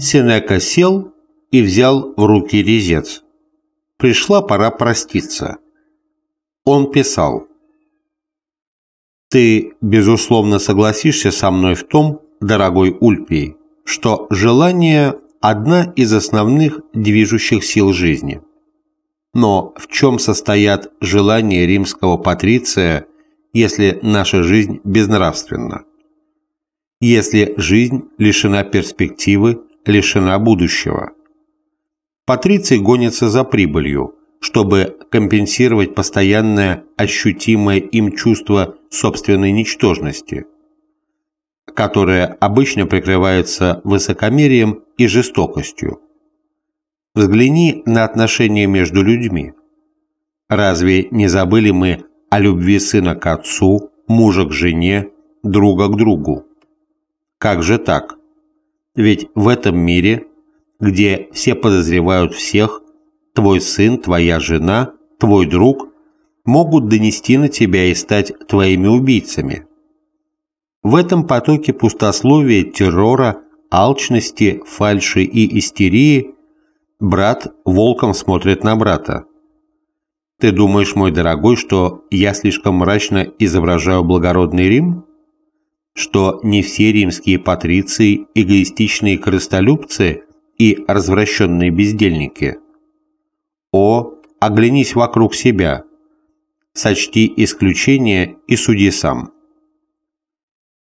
Сенека сел и взял в руки резец. Пришла пора проститься. Он писал. «Ты, безусловно, согласишься со мной в том, дорогой Ульпий, что желание – одна из основных движущих сил жизни. Но в чем состоят желания римского патриция, если наша жизнь безнравственна? Если жизнь лишена перспективы, лишена будущего? Патриций гонится за прибылью, чтобы компенсировать постоянное ощутимое им чувство собственной ничтожности, которое обычно прикрывается высокомерием и жестокостью. Взгляни на отношения между людьми. Разве не забыли мы о любви сына к отцу, мужа к жене, друга к другу? Как же так? Ведь в этом мире, где все подозревают всех, твой сын, твоя жена, твой друг могут донести на тебя и стать твоими убийцами. В этом потоке пустословия, террора, алчности, фальши и истерии брат волком смотрит на брата. Ты думаешь, мой дорогой, что я слишком мрачно изображаю благородный Рим? Что не все римские патриции – эгоистичные корыстолюбцы и развращенные бездельники? О, оглянись вокруг себя, сочти исключение и суди сам.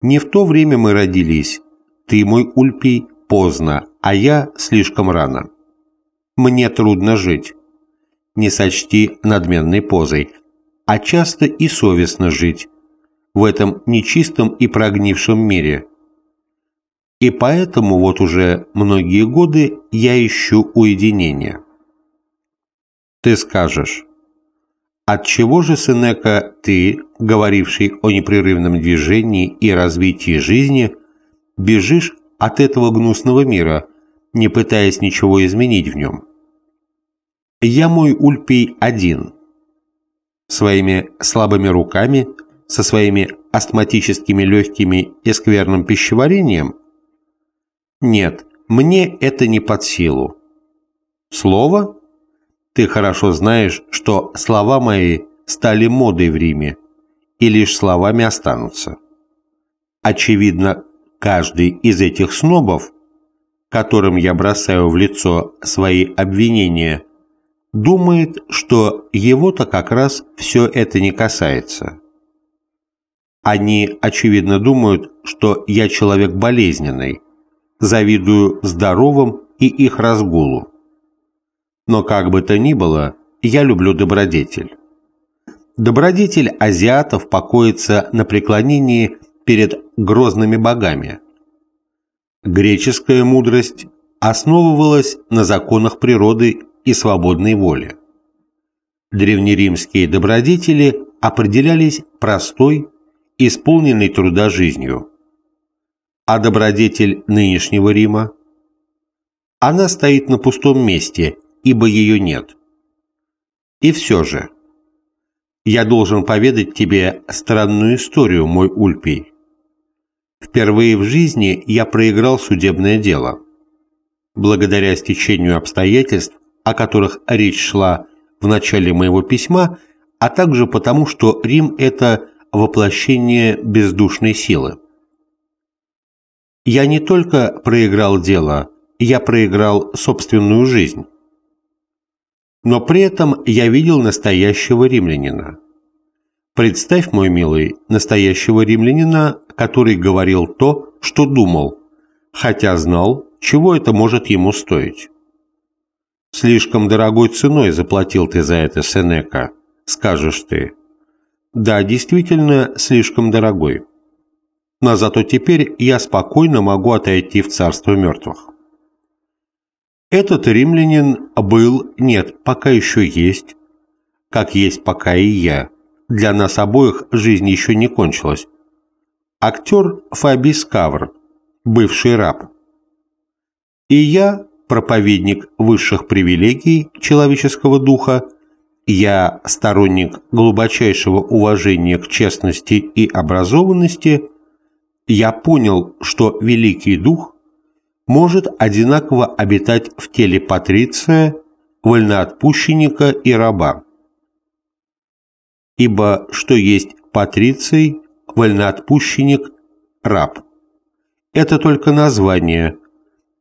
Не в то время мы родились, ты, мой Ульпий, поздно, а я слишком рано. Мне трудно жить. Не сочти надменной позой, а часто и совестно жить в этом нечистом и прогнившем мире. И поэтому вот уже многие годы я ищу уединения. Ты скажешь, Отчего же, Сенека, ты, говоривший о непрерывном движении и развитии жизни, бежишь от этого гнусного мира, не пытаясь ничего изменить в нем? Я мой Ульпий один. Своими слабыми руками, со своими астматическими легкими и скверным пищеварением? Нет, мне это не под силу. Слово? Ты хорошо знаешь, что слова мои стали модой в Риме и лишь словами останутся. Очевидно, каждый из этих снобов, которым я бросаю в лицо свои обвинения, думает, что его-то как раз все это не касается. Они, очевидно, думают, что я человек болезненный, завидую здоровым и их разгулу. Но как бы то ни было, я люблю добродетель. Добродетель азиатов покоится на преклонении перед грозными богами. Греческая мудрость основывалась на законах природы и свободной воли. Древнеримские добродетели определялись простой, исполненной труда жизнью. А добродетель нынешнего Рима? Она стоит на пустом месте ибо ее нет. И все же, я должен поведать тебе странную историю, мой Ульпий. Впервые в жизни я проиграл судебное дело. Благодаря стечению обстоятельств, о которых речь шла в начале моего письма, а также потому, что Рим – это воплощение бездушной силы. Я не только проиграл дело, я проиграл собственную жизнь но при этом я видел настоящего римлянина. Представь, мой милый, настоящего римлянина, который говорил то, что думал, хотя знал, чего это может ему стоить. Слишком дорогой ценой заплатил ты за это, Сенека, скажешь ты. Да, действительно, слишком дорогой. Но зато теперь я спокойно могу отойти в царство мертвых. Этот римлянин был, нет, пока еще есть, как есть пока и я. Для нас обоих жизнь еще не кончилась. Актер Фаби Скавр, бывший раб. И я, проповедник высших привилегий человеческого духа, я сторонник глубочайшего уважения к честности и образованности, я понял, что Великий Дух может одинаково обитать в теле патриция, вольноотпущенника и раба. Ибо что есть патриций, вольноотпущенник, раб? Это только названия,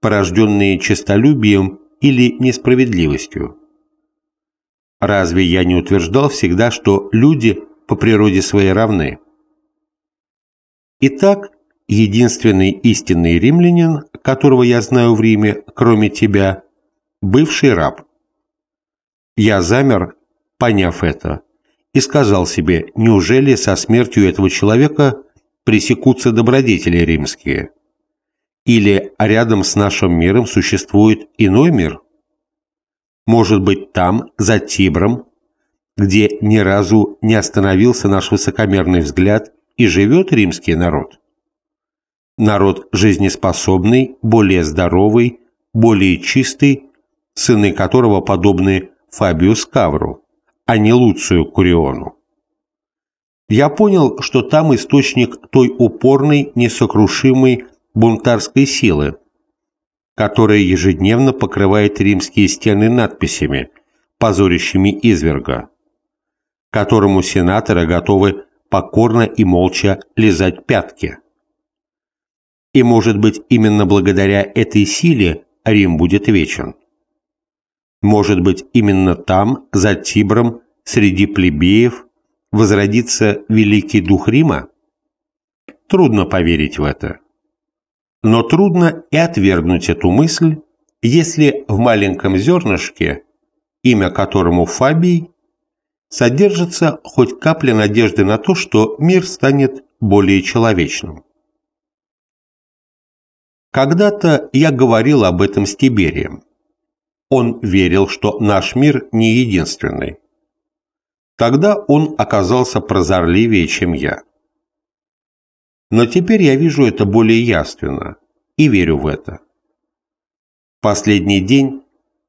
порожденные честолюбием или несправедливостью. Разве я не утверждал всегда, что люди по природе своей равны? Итак, единственный истинный римлянин, которого я знаю в Риме, кроме тебя, бывший раб. Я замер, поняв это, и сказал себе, неужели со смертью этого человека пресекутся добродетели римские? Или рядом с нашим миром существует иной мир? Может быть, там, за Тибром, где ни разу не остановился наш высокомерный взгляд и живет римский народ? Народ жизнеспособный, более здоровый, более чистый, сыны которого подобны Фабию Скавру, а не Луцию Куриону. Я понял, что там источник той упорной, несокрушимой бунтарской силы, которая ежедневно покрывает римские стены надписями, позорящими изверга, которому сенаторы готовы покорно и молча лизать пятки. И, может быть, именно благодаря этой силе Рим будет вечен. Может быть, именно там, за Тибром, среди плебеев, возродится великий дух Рима? Трудно поверить в это. Но трудно и отвергнуть эту мысль, если в маленьком зернышке, имя которому Фабий, содержится хоть капля надежды на то, что мир станет более человечным. Когда-то я говорил об этом с Тиберием. Он верил, что наш мир не единственный. Тогда он оказался прозорливее, чем я. Но теперь я вижу это более яственно и верю в это. Последний день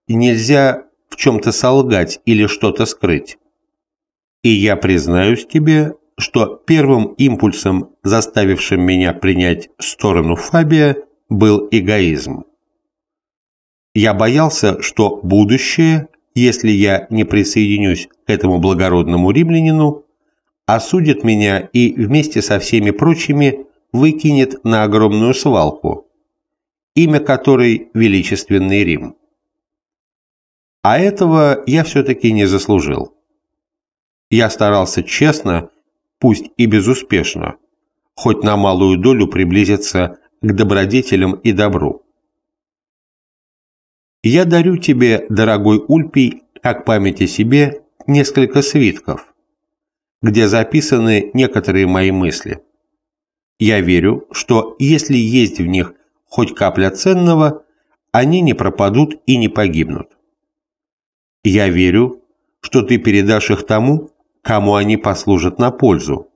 нельзя в чем-то солгать или что-то скрыть. И я признаюсь тебе, что первым импульсом, заставившим меня принять сторону Фабия, был эгоизм. Я боялся, что будущее, если я не присоединюсь к этому благородному римлянину, осудит меня и вместе со всеми прочими выкинет на огромную свалку, имя которой Величественный Рим. А этого я все-таки не заслужил. Я старался честно, пусть и безуспешно, хоть на малую долю приблизиться к добродетелям и добру. Я дарю тебе, дорогой Ульпий, как память о себе, несколько свитков, где записаны некоторые мои мысли. Я верю, что если есть в них хоть капля ценного, они не пропадут и не погибнут. Я верю, что ты передашь их тому, кому они послужат на пользу,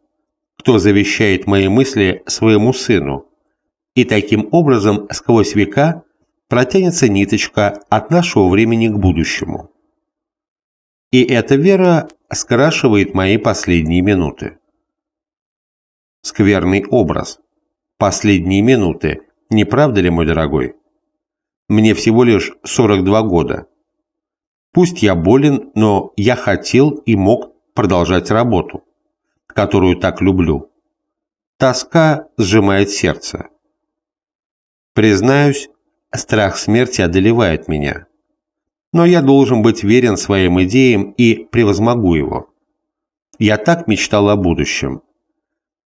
кто завещает мои мысли своему сыну, и таким образом сквозь века протянется ниточка от нашего времени к будущему. И эта вера скрашивает мои последние минуты. Скверный образ. Последние минуты. Не правда ли, мой дорогой? Мне всего лишь 42 года. Пусть я болен, но я хотел и мог продолжать работу, которую так люблю. Тоска сжимает сердце. Признаюсь, страх смерти одолевает меня. Но я должен быть верен своим идеям и превозмогу его. Я так мечтал о будущем.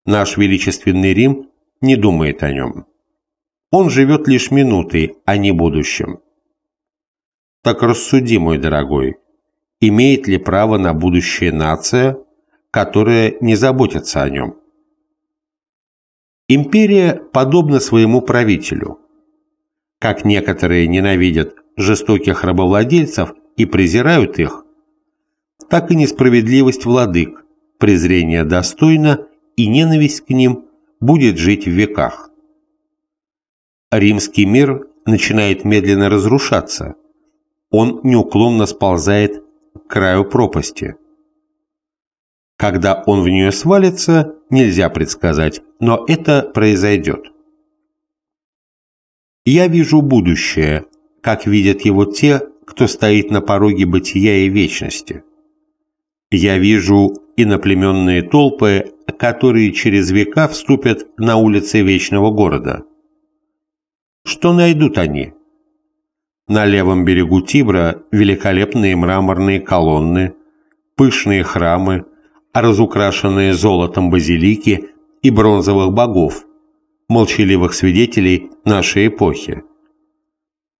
Наш величественный Рим не думает о нем. Он живет лишь минутой, а не будущим. Так рассуди, мой дорогой, имеет ли право на будущее нация, которая не заботится о нем? Империя подобна своему правителю. Как некоторые ненавидят жестоких рабовладельцев и презирают их, так и несправедливость владык, презрение достойно и ненависть к ним будет жить в веках. Римский мир начинает медленно разрушаться. Он неуклонно сползает к краю пропасти. Когда он в нее свалится, нельзя предсказать, но это произойдет. Я вижу будущее, как видят его те, кто стоит на пороге бытия и вечности. Я вижу иноплеменные толпы, которые через века вступят на улицы Вечного Города. Что найдут они? На левом берегу Тибра великолепные мраморные колонны, пышные храмы, разукрашенные золотом базилики и бронзовых богов, молчаливых свидетелей нашей эпохи.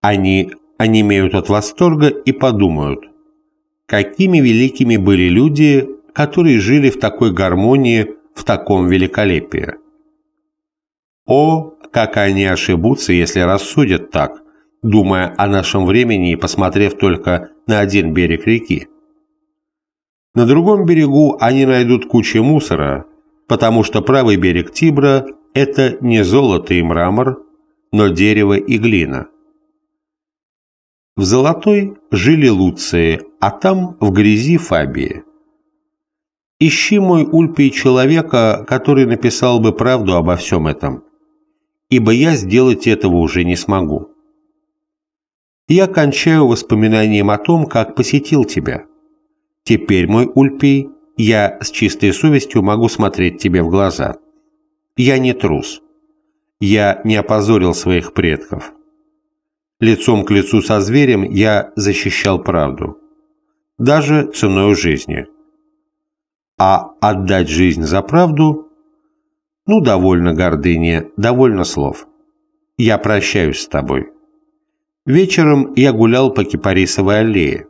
Они онемеют от восторга и подумают, какими великими были люди, которые жили в такой гармонии, в таком великолепии. О, как они ошибутся, если рассудят так, думая о нашем времени и посмотрев только на один берег реки. На другом берегу они найдут кучу мусора, потому что правый берег Тибра – это не золото и мрамор, но дерево и глина. В Золотой жили Луции, а там в грязи Фабии. Ищи мой Ульпий человека, который написал бы правду обо всем этом, ибо я сделать этого уже не смогу. Я кончаю воспоминанием о том, как посетил тебя. Теперь, мой Ульпий, я с чистой совестью могу смотреть тебе в глаза. Я не трус. Я не опозорил своих предков. Лицом к лицу со зверем я защищал правду. Даже ценой жизни. А отдать жизнь за правду? Ну, довольно гордыни, довольно слов. Я прощаюсь с тобой. Вечером я гулял по Кипарисовой аллее.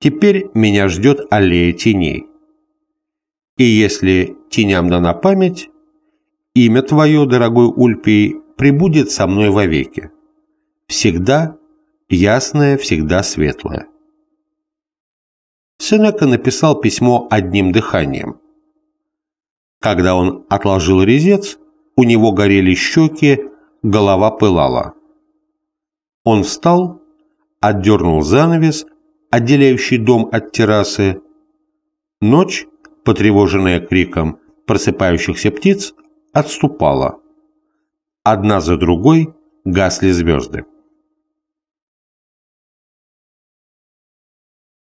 Теперь меня ждет аллея теней. И если теням дана память, имя твое, дорогой Ульпий, прибудет со мной вовеки всегда ясное, всегда светлое. Сенека написал письмо одним дыханием. Когда он отложил резец, у него горели щеки, голова пылала. Он встал, отдернул занавес, отделяющий дом от террасы. Ночь, потревоженная криком просыпающихся птиц, отступала. Одна за другой гасли звезды.